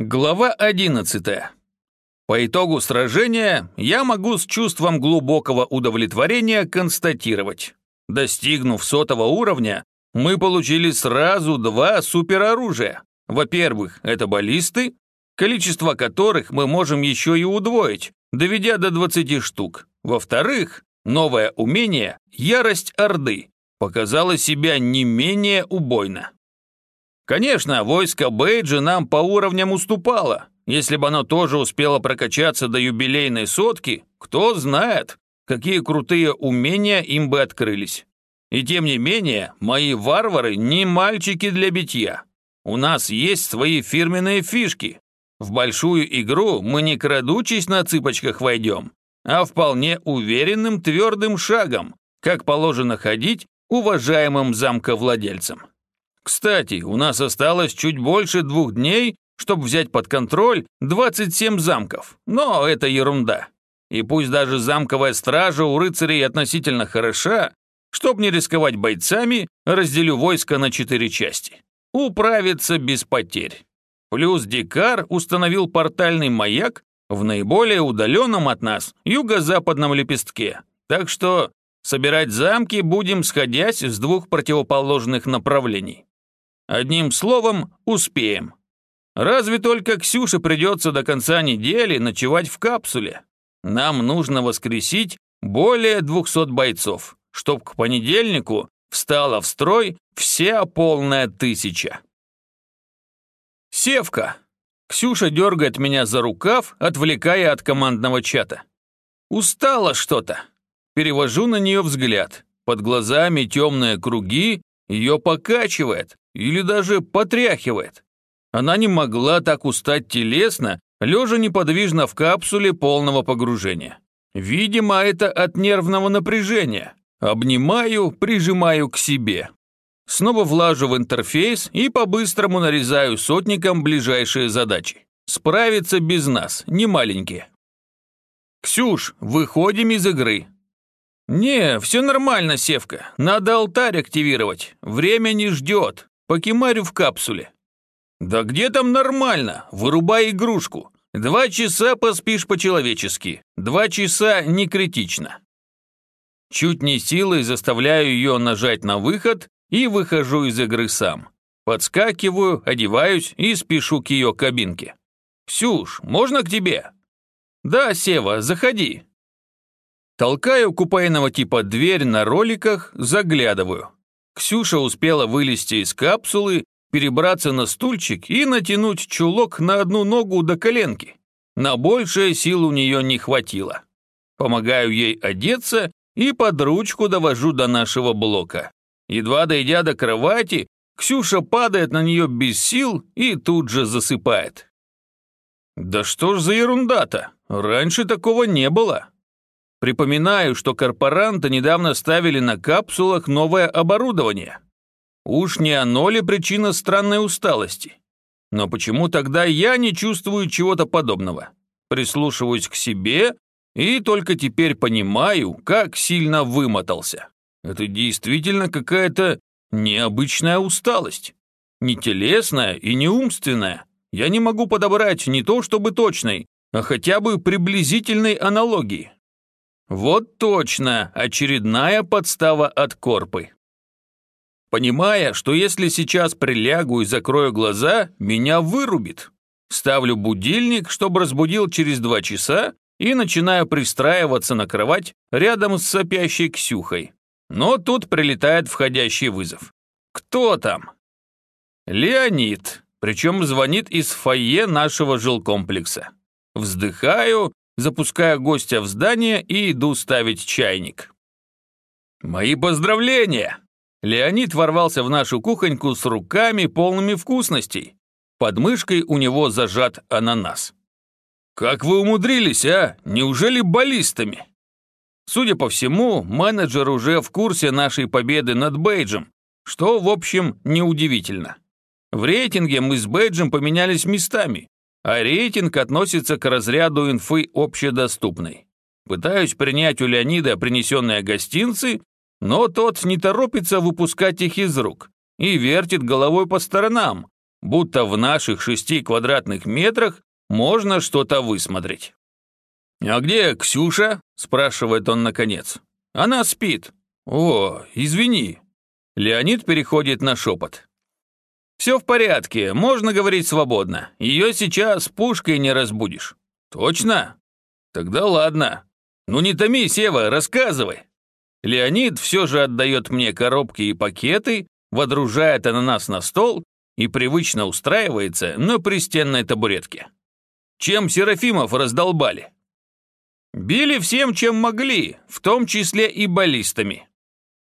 Глава 11. По итогу сражения я могу с чувством глубокого удовлетворения констатировать. Достигнув сотого уровня, мы получили сразу два супероружия. Во-первых, это баллисты, количество которых мы можем еще и удвоить, доведя до 20 штук. Во-вторых, новое умение «Ярость Орды» показало себя не менее убойно. Конечно, войско Бейджи нам по уровням уступало. Если бы оно тоже успело прокачаться до юбилейной сотки, кто знает, какие крутые умения им бы открылись. И тем не менее, мои варвары не мальчики для битья. У нас есть свои фирменные фишки. В большую игру мы не крадучись на цыпочках войдем, а вполне уверенным твердым шагом, как положено ходить уважаемым замковладельцам. Кстати, у нас осталось чуть больше двух дней, чтобы взять под контроль 27 замков, но это ерунда. И пусть даже замковая стража у рыцарей относительно хороша, чтоб не рисковать бойцами, разделю войско на четыре части. Управиться без потерь. Плюс Дикар установил портальный маяк в наиболее удаленном от нас юго-западном лепестке. Так что собирать замки будем сходясь с двух противоположных направлений. Одним словом, успеем. Разве только Ксюше придется до конца недели ночевать в капсуле. Нам нужно воскресить более 200 бойцов, чтоб к понедельнику встала в строй вся полная тысяча. Севка. Ксюша дергает меня за рукав, отвлекая от командного чата. Устала что-то. Перевожу на нее взгляд. Под глазами темные круги, ее покачивает или даже потряхивает. Она не могла так устать телесно, лежа неподвижно в капсуле полного погружения. Видимо, это от нервного напряжения. Обнимаю, прижимаю к себе. Снова влажу в интерфейс и по-быстрому нарезаю сотникам ближайшие задачи. Справиться без нас, не маленькие. «Ксюш, выходим из игры», «Не, все нормально, Севка. Надо алтарь активировать. Время не ждет. Покемарю в капсуле». «Да где там нормально? Вырубай игрушку. Два часа поспишь по-человечески. Два часа не критично». Чуть не силой заставляю ее нажать на выход и выхожу из игры сам. Подскакиваю, одеваюсь и спешу к ее кабинке. «Ксюш, можно к тебе?» «Да, Сева, заходи», Толкаю купейного типа дверь на роликах, заглядываю. Ксюша успела вылезти из капсулы, перебраться на стульчик и натянуть чулок на одну ногу до коленки. На большее сил у нее не хватило. Помогаю ей одеться и под ручку довожу до нашего блока. Едва дойдя до кровати, Ксюша падает на нее без сил и тут же засыпает. Да что ж за ерунда-то? Раньше такого не было. Припоминаю, что корпоранты недавно ставили на капсулах новое оборудование. Уж не оно ли причина странной усталости? Но почему тогда я не чувствую чего-то подобного? Прислушиваюсь к себе и только теперь понимаю, как сильно вымотался. Это действительно какая-то необычная усталость. Не телесная и не умственная. Я не могу подобрать не то чтобы точной, а хотя бы приблизительной аналогии. Вот точно, очередная подстава от Корпы. Понимая, что если сейчас прилягу и закрою глаза, меня вырубит. Ставлю будильник, чтобы разбудил через два часа, и начинаю пристраиваться на кровать рядом с сопящей Ксюхой. Но тут прилетает входящий вызов. Кто там? Леонид, причем звонит из фойе нашего жилкомплекса. Вздыхаю запуская гостя в здание и иду ставить чайник. «Мои поздравления!» Леонид ворвался в нашу кухоньку с руками, полными вкусностей. Под мышкой у него зажат ананас. «Как вы умудрились, а? Неужели баллистами?» Судя по всему, менеджер уже в курсе нашей победы над Бейджем, что, в общем, неудивительно. В рейтинге мы с Бейджем поменялись местами, а рейтинг относится к разряду инфы общедоступной. Пытаюсь принять у Леонида принесенные гостинцы, но тот не торопится выпускать их из рук и вертит головой по сторонам, будто в наших шести квадратных метрах можно что-то высмотреть. «А где Ксюша?» – спрашивает он наконец. «Она спит». «О, извини». Леонид переходит на шепот. «Все в порядке, можно говорить свободно. Ее сейчас пушкой не разбудишь». «Точно? Тогда ладно. Ну не томи, Сева, рассказывай». Леонид все же отдает мне коробки и пакеты, водружает ананас на стол и привычно устраивается на пристенной табуретке. Чем Серафимов раздолбали? Били всем, чем могли, в том числе и баллистами.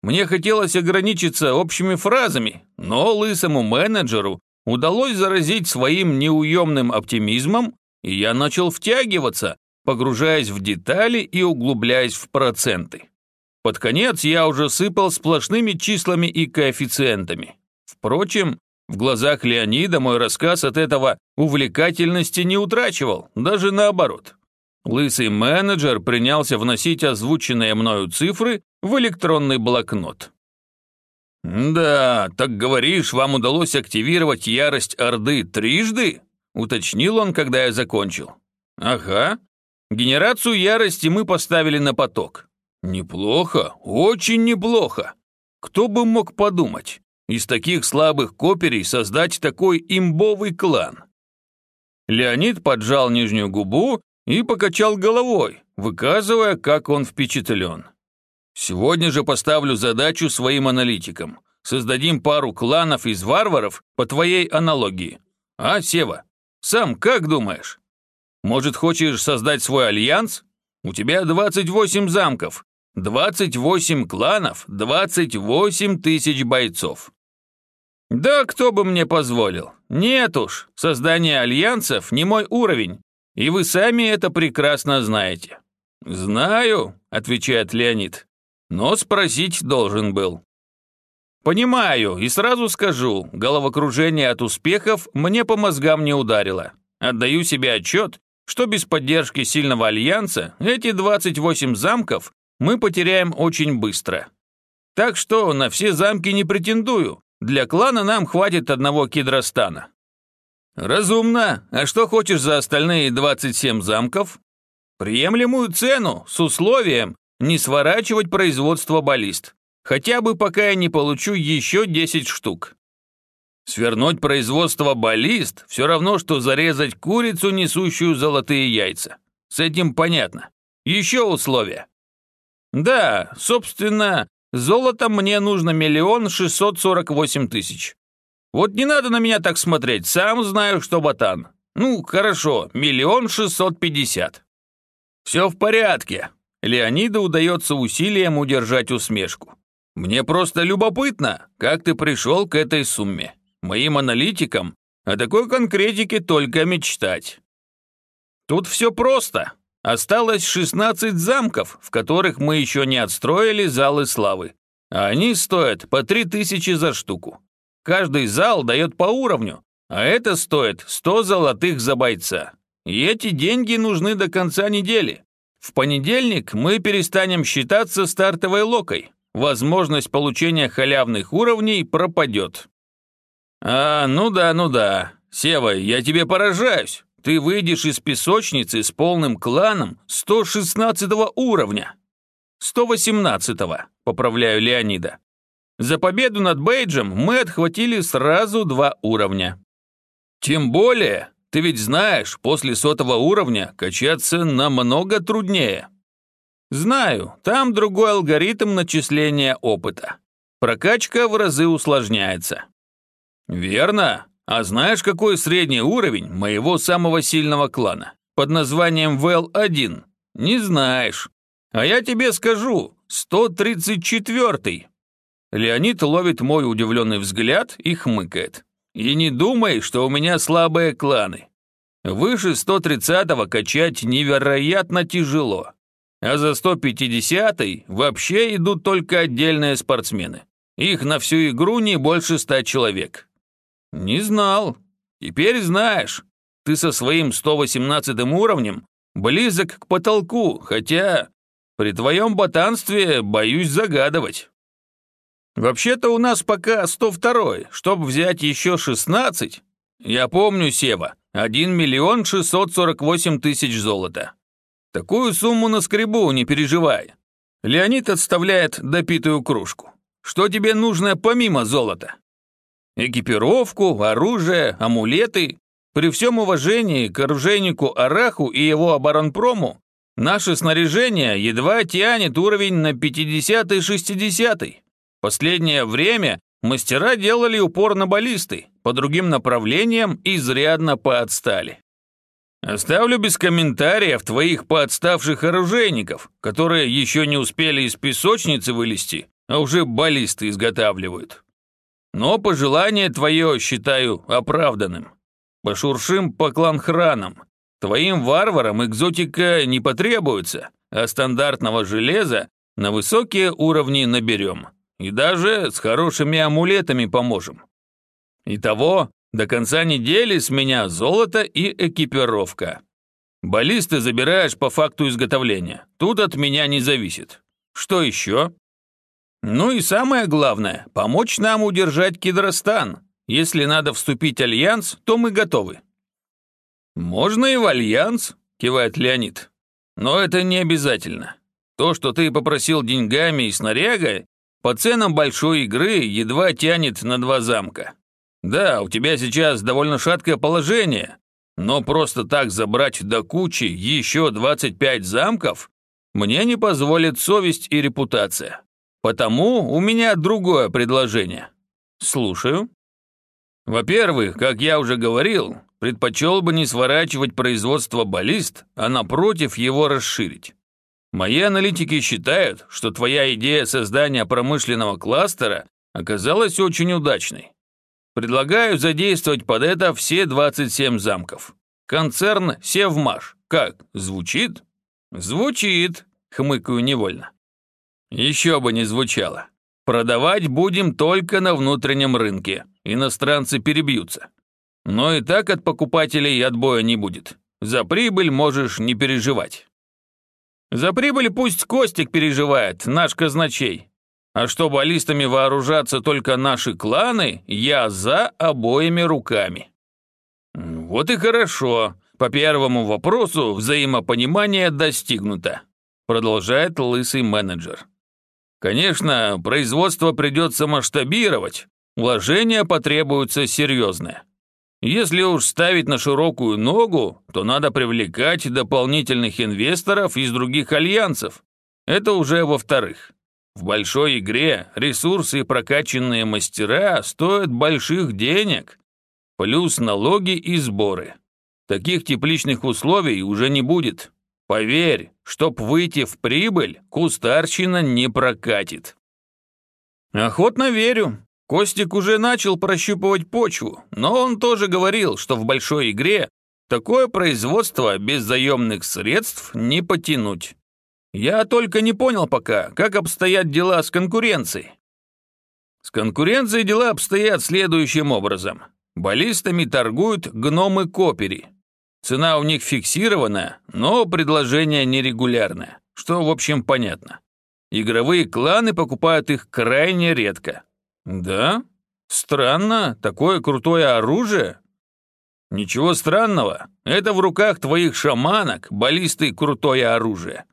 Мне хотелось ограничиться общими фразами, но лысому менеджеру удалось заразить своим неуемным оптимизмом, и я начал втягиваться, погружаясь в детали и углубляясь в проценты. Под конец я уже сыпал сплошными числами и коэффициентами. Впрочем, в глазах Леонида мой рассказ от этого увлекательности не утрачивал, даже наоборот. Лысый менеджер принялся вносить озвученные мною цифры в электронный блокнот. «Да, так говоришь, вам удалось активировать ярость Орды трижды?» — уточнил он, когда я закончил. «Ага. Генерацию ярости мы поставили на поток. Неплохо, очень неплохо. Кто бы мог подумать, из таких слабых коперей создать такой имбовый клан?» Леонид поджал нижнюю губу и покачал головой, выказывая, как он впечатлен. «Сегодня же поставлю задачу своим аналитикам. Создадим пару кланов из варваров по твоей аналогии. А, Сева, сам как думаешь? Может, хочешь создать свой альянс? У тебя 28 замков, 28 кланов, 28 тысяч бойцов. Да кто бы мне позволил? Нет уж, создание альянсов не мой уровень, и вы сами это прекрасно знаете». «Знаю», — отвечает Леонид, «но спросить должен был». «Понимаю, и сразу скажу, головокружение от успехов мне по мозгам не ударило. Отдаю себе отчет, что без поддержки сильного альянса эти 28 замков мы потеряем очень быстро. Так что на все замки не претендую, для клана нам хватит одного кедростана. «Разумно. А что хочешь за остальные 27 замков?» «Приемлемую цену, с условием не сворачивать производство баллист. Хотя бы пока я не получу еще 10 штук». Свернуть производство баллист все равно, что зарезать курицу, несущую золотые яйца. С этим понятно. Еще условия. Да, собственно, золотом мне нужно миллион шестьсот сорок восемь тысяч. Вот не надо на меня так смотреть, сам знаю, что ботан. Ну, хорошо, миллион шестьсот пятьдесят. Все в порядке. Леониду удается усилием удержать усмешку. Мне просто любопытно, как ты пришел к этой сумме. Моим аналитикам о такой конкретике только мечтать. Тут все просто. Осталось 16 замков, в которых мы еще не отстроили залы славы. А они стоят по 3000 за штуку. Каждый зал дает по уровню, а это стоит 100 золотых за бойца. И эти деньги нужны до конца недели. В понедельник мы перестанем считаться стартовой локой. Возможность получения халявных уровней пропадет. А, ну да, ну да. Сева, я тебе поражаюсь. Ты выйдешь из песочницы с полным кланом 116 уровня. 118 поправляю Леонида. За победу над Бейджем мы отхватили сразу два уровня. Тем более, ты ведь знаешь, после сотого уровня качаться намного труднее. Знаю, там другой алгоритм начисления опыта. Прокачка в разы усложняется. Верно. А знаешь, какой средний уровень моего самого сильного клана? Под названием ВЛ-1. Не знаешь. А я тебе скажу, 134-й. Леонид ловит мой удивленный взгляд и хмыкает. «И не думай, что у меня слабые кланы. Выше 130-го качать невероятно тяжело. А за 150-й вообще идут только отдельные спортсмены. Их на всю игру не больше ста человек». «Не знал. Теперь знаешь. Ты со своим 118 уровнем близок к потолку, хотя при твоем ботанстве боюсь загадывать». Вообще-то у нас пока 102 чтобы взять еще 16, Я помню, Сева, 1 миллион 648 тысяч золота. Такую сумму на скребу, не переживай. Леонид отставляет допитую кружку. Что тебе нужно помимо золота? Экипировку, оружие, амулеты. При всем уважении к оружейнику Араху и его оборонпрому, наше снаряжение едва тянет уровень на 50-60. Последнее время мастера делали упор на баллисты, по другим направлениям изрядно поотстали. Оставлю без комментариев твоих поотставших оружейников, которые еще не успели из песочницы вылезти, а уже баллисты изготавливают. Но пожелание твое считаю оправданным. Пошуршим по кланхранам. Твоим варварам экзотика не потребуется, а стандартного железа на высокие уровни наберем. И даже с хорошими амулетами поможем. Итого до конца недели с меня золото и экипировка. Баллисты забираешь по факту изготовления. Тут от меня не зависит. Что еще? Ну и самое главное, помочь нам удержать Кедростан. Если надо вступить в альянс, то мы готовы. Можно и в альянс, кивает Леонид. Но это не обязательно. То, что ты попросил деньгами и снарягой, по ценам большой игры едва тянет на два замка. Да, у тебя сейчас довольно шаткое положение, но просто так забрать до кучи еще 25 замков мне не позволит совесть и репутация. Потому у меня другое предложение. Слушаю. Во-первых, как я уже говорил, предпочел бы не сворачивать производство баллист, а напротив его расширить. Мои аналитики считают, что твоя идея создания промышленного кластера оказалась очень удачной. Предлагаю задействовать под это все 27 замков. Концерн Севмаш. Как, звучит? Звучит, хмыкаю невольно. Еще бы не звучало. Продавать будем только на внутреннем рынке. Иностранцы перебьются. Но и так от покупателей отбоя не будет. За прибыль можешь не переживать. За прибыль пусть Костик переживает, наш казначей. А что баллистами вооружаться только наши кланы, я за обоими руками. Вот и хорошо. По первому вопросу взаимопонимание достигнуто, продолжает лысый менеджер. Конечно, производство придется масштабировать, вложения потребуются серьезные. Если уж ставить на широкую ногу, то надо привлекать дополнительных инвесторов из других альянсов. Это уже во-вторых. В большой игре ресурсы и прокачанные мастера стоят больших денег, плюс налоги и сборы. Таких тепличных условий уже не будет. Поверь, чтоб выйти в прибыль, кустарщина не прокатит. Охотно верю. Костик уже начал прощупывать почву, но он тоже говорил, что в большой игре такое производство без заемных средств не потянуть. Я только не понял пока, как обстоят дела с конкуренцией. С конкуренцией дела обстоят следующим образом. Баллистами торгуют гномы Копери. Цена у них фиксированная, но предложение нерегулярное, что, в общем, понятно. Игровые кланы покупают их крайне редко. Да? Странно, такое крутое оружие? Ничего странного, это в руках твоих шаманок, баллисты крутое оружие.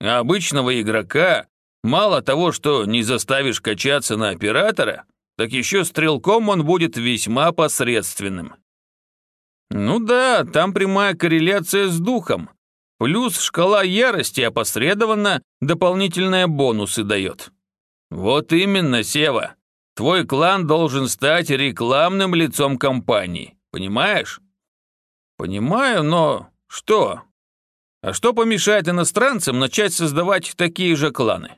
А обычного игрока мало того, что не заставишь качаться на оператора, так еще стрелком он будет весьма посредственным. Ну да, там прямая корреляция с духом. Плюс шкала ярости опосредованно дополнительные бонусы дает. Вот именно, Сева. Твой клан должен стать рекламным лицом компании. Понимаешь? Понимаю, но что? А что помешает иностранцам начать создавать такие же кланы?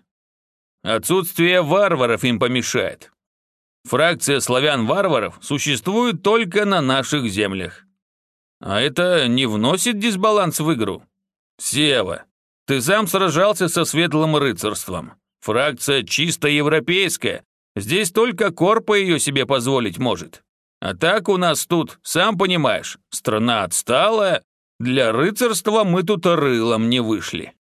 Отсутствие варваров им помешает. Фракция славян-варваров существует только на наших землях. А это не вносит дисбаланс в игру? Сева, ты сам сражался со светлым рыцарством. Фракция чисто европейская. Здесь только Корпа ее себе позволить может. А так у нас тут, сам понимаешь, страна отсталая, для рыцарства мы тут рылом не вышли.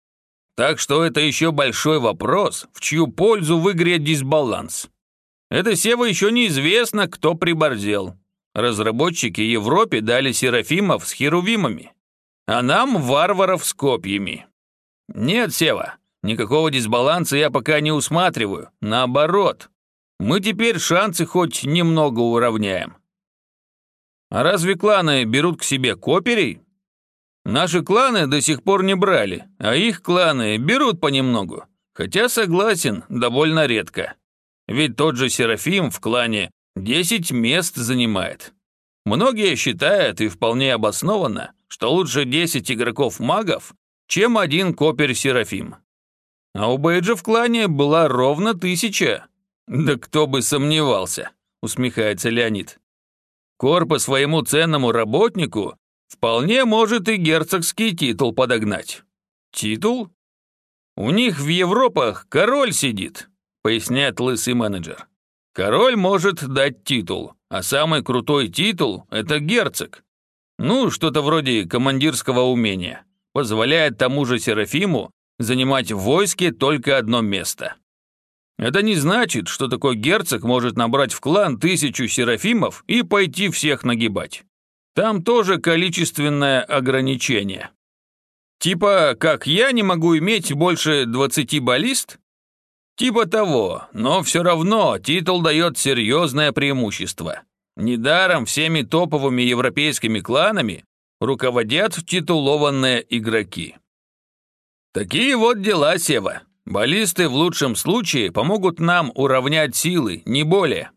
Так что это еще большой вопрос, в чью пользу в игре дисбаланс. Это Сева еще неизвестно, кто приборзел. Разработчики Европе дали серафимов с херувимами, а нам варваров с копьями. Нет, Сева, никакого дисбаланса я пока не усматриваю. Наоборот, мы теперь шансы хоть немного уравняем. А разве кланы берут к себе коперей? Наши кланы до сих пор не брали, а их кланы берут понемногу. Хотя согласен, довольно редко. Ведь тот же Серафим в клане 10 мест занимает. Многие считают, и вполне обоснованно, что лучше 10 игроков-магов, чем один копер-серафим. А у Бейджа в клане была ровно тысяча. Да кто бы сомневался, усмехается Леонид. Кор по своему ценному работнику вполне может и герцогский титул подогнать. Титул? У них в Европах король сидит, поясняет лысый менеджер. Король может дать титул, а самый крутой титул – это герцог. Ну, что-то вроде командирского умения. Позволяет тому же Серафиму занимать в войске только одно место. Это не значит, что такой герцог может набрать в клан тысячу серафимов и пойти всех нагибать. Там тоже количественное ограничение. Типа, как я не могу иметь больше 20 баллист? Типа того, но все равно титул дает серьезное преимущество. Недаром всеми топовыми европейскими кланами руководят титулованные игроки. Такие вот дела, Сева. Баллисты в лучшем случае помогут нам уравнять силы, не более.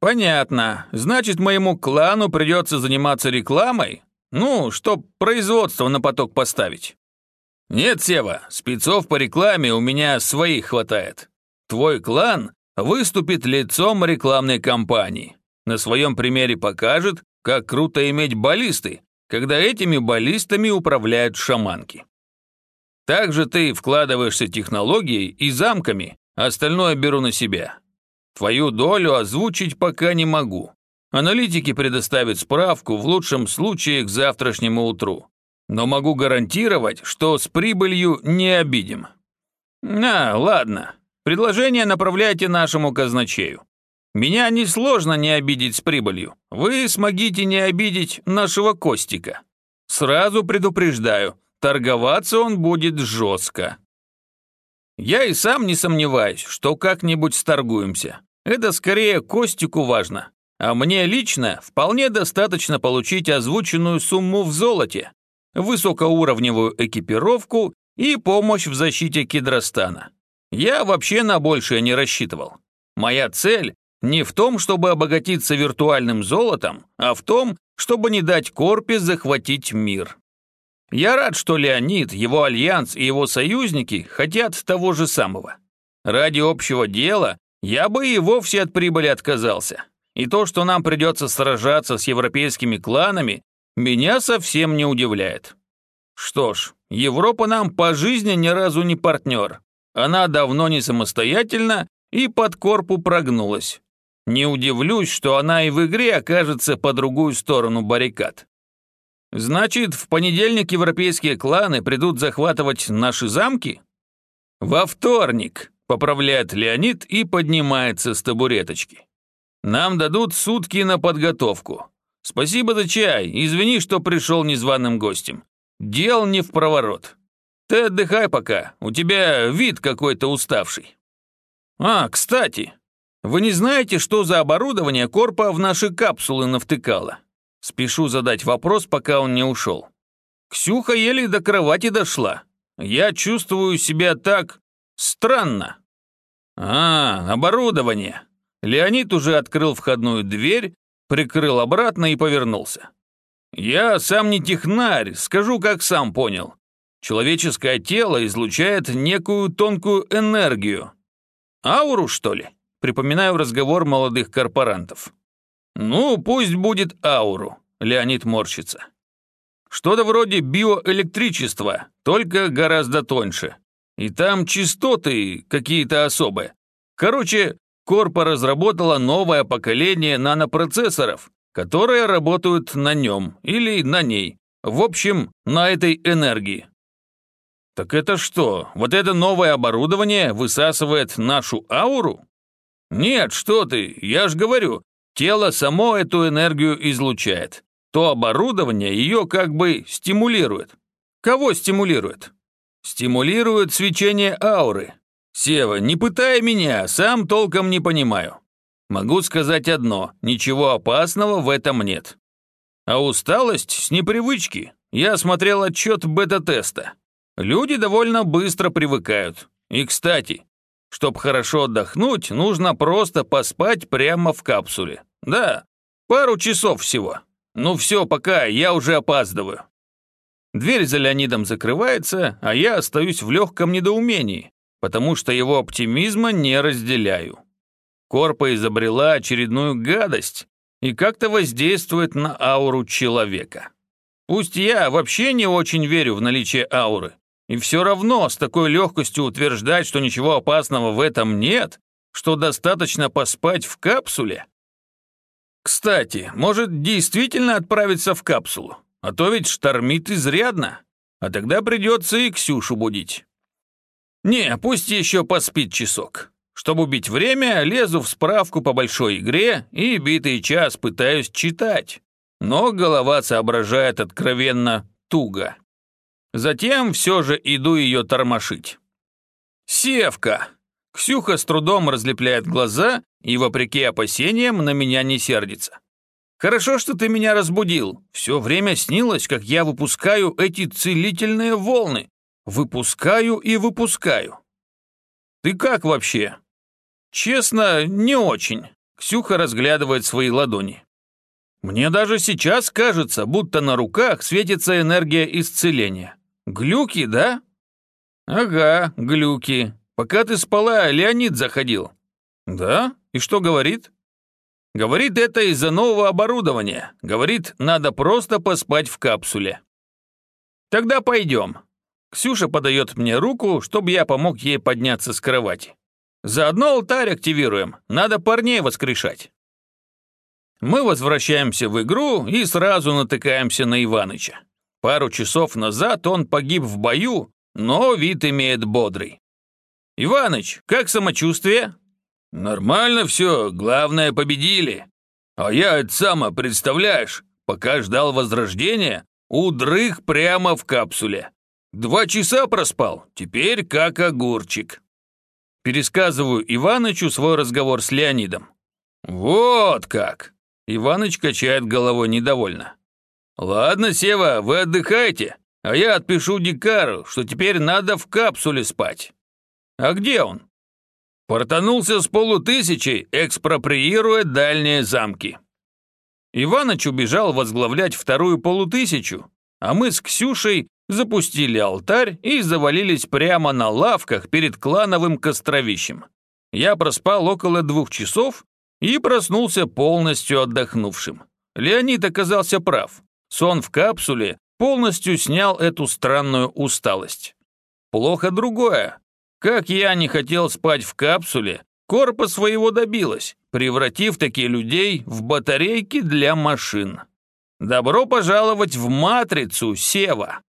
Понятно. Значит, моему клану придется заниматься рекламой? Ну, чтоб производство на поток поставить. Нет, Сева, спецов по рекламе у меня своих хватает. Твой клан выступит лицом рекламной кампании. На своем примере покажет, как круто иметь баллисты, когда этими баллистами управляют шаманки. Также ты вкладываешься технологией и замками, остальное беру на себя. Твою долю озвучить пока не могу. Аналитики предоставят справку в лучшем случае к завтрашнему утру. Но могу гарантировать, что с прибылью не обидим. А, ладно. Предложение направляйте нашему казначею. Меня несложно не обидеть с прибылью. Вы смогите не обидеть нашего Костика. Сразу предупреждаю, Торговаться он будет жестко. Я и сам не сомневаюсь, что как-нибудь сторгуемся. Это скорее Костику важно. А мне лично вполне достаточно получить озвученную сумму в золоте, высокоуровневую экипировку и помощь в защите Кедростана. Я вообще на большее не рассчитывал. Моя цель не в том, чтобы обогатиться виртуальным золотом, а в том, чтобы не дать Корпе захватить мир. Я рад, что Леонид, его альянс и его союзники хотят того же самого. Ради общего дела я бы и вовсе от прибыли отказался. И то, что нам придется сражаться с европейскими кланами, меня совсем не удивляет. Что ж, Европа нам по жизни ни разу не партнер. Она давно не самостоятельна и под корпу прогнулась. Не удивлюсь, что она и в игре окажется по другую сторону баррикад. Значит, в понедельник европейские кланы придут захватывать наши замки? Во вторник, поправляет Леонид и поднимается с табуреточки. Нам дадут сутки на подготовку. Спасибо за чай, извини, что пришел незваным гостем. Дел не в проворот. Ты отдыхай пока, у тебя вид какой-то уставший. А, кстати, вы не знаете, что за оборудование Корпа в наши капсулы навтыкала? Спешу задать вопрос, пока он не ушел. Ксюха еле до кровати дошла. Я чувствую себя так... странно. А, оборудование. Леонид уже открыл входную дверь, прикрыл обратно и повернулся. Я сам не технарь, скажу, как сам понял. Человеческое тело излучает некую тонкую энергию. Ауру, что ли? Припоминаю разговор молодых корпорантов. «Ну, пусть будет ауру», — Леонид морщится. «Что-то вроде биоэлектричества, только гораздо тоньше. И там частоты какие-то особые. Короче, Корпа разработала новое поколение нанопроцессоров, которые работают на нем или на ней. В общем, на этой энергии. Так это что, вот это новое оборудование высасывает нашу ауру? Нет, что ты, я ж говорю, Тело само эту энергию излучает. То оборудование ее как бы стимулирует. Кого стимулирует? Стимулирует свечение ауры. Сева, не пытай меня, сам толком не понимаю. Могу сказать одно, ничего опасного в этом нет. А усталость с непривычки. Я смотрел отчет бета-теста. Люди довольно быстро привыкают. И, кстати, чтобы хорошо отдохнуть, нужно просто поспать прямо в капсуле. Да, пару часов всего. Ну все, пока, я уже опаздываю. Дверь за Леонидом закрывается, а я остаюсь в легком недоумении, потому что его оптимизма не разделяю. Корпа изобрела очередную гадость и как-то воздействует на ауру человека. Пусть я вообще не очень верю в наличие ауры, и все равно с такой легкостью утверждать, что ничего опасного в этом нет, что достаточно поспать в капсуле. Кстати, может действительно отправиться в капсулу, а то ведь штормит изрядно, а тогда придется и Ксюшу будить. Не, пусть еще поспит часок. Чтобы убить время, лезу в справку по большой игре и битый час пытаюсь читать. Но голова соображает откровенно туго. Затем все же иду ее тормошить. «Севка!» Ксюха с трудом разлепляет глаза и, вопреки опасениям, на меня не сердится. «Хорошо, что ты меня разбудил. Все время снилось, как я выпускаю эти целительные волны. Выпускаю и выпускаю. Ты как вообще?» «Честно, не очень». Ксюха разглядывает свои ладони. «Мне даже сейчас кажется, будто на руках светится энергия исцеления. Глюки, да?» «Ага, глюки. Пока ты спала, Леонид заходил». «Да? И что говорит?» «Говорит, это из-за нового оборудования. Говорит, надо просто поспать в капсуле». «Тогда пойдем». Ксюша подает мне руку, чтобы я помог ей подняться с кровати. «Заодно алтарь активируем. Надо парней воскрешать». Мы возвращаемся в игру и сразу натыкаемся на Иваныча. Пару часов назад он погиб в бою, но вид имеет бодрый. «Иваныч, как самочувствие?» «Нормально все, главное, победили. А я это само, представляешь, пока ждал возрождения, удрых прямо в капсуле. Два часа проспал, теперь как огурчик». Пересказываю Иванычу свой разговор с Леонидом. «Вот как!» Иваныч качает головой недовольно. «Ладно, Сева, вы отдыхайте, а я отпишу Дикару, что теперь надо в капсуле спать». «А где он?» «Портанулся с полутысячей, экспроприируя дальние замки». Иваныч убежал возглавлять вторую полутысячу, а мы с Ксюшей запустили алтарь и завалились прямо на лавках перед клановым костровищем. Я проспал около двух часов и проснулся полностью отдохнувшим. Леонид оказался прав. Сон в капсуле полностью снял эту странную усталость. Плохо другое. Как я не хотел спать в капсуле, корпа своего добилась, превратив такие людей в батарейки для машин. Добро пожаловать в матрицу, Сева.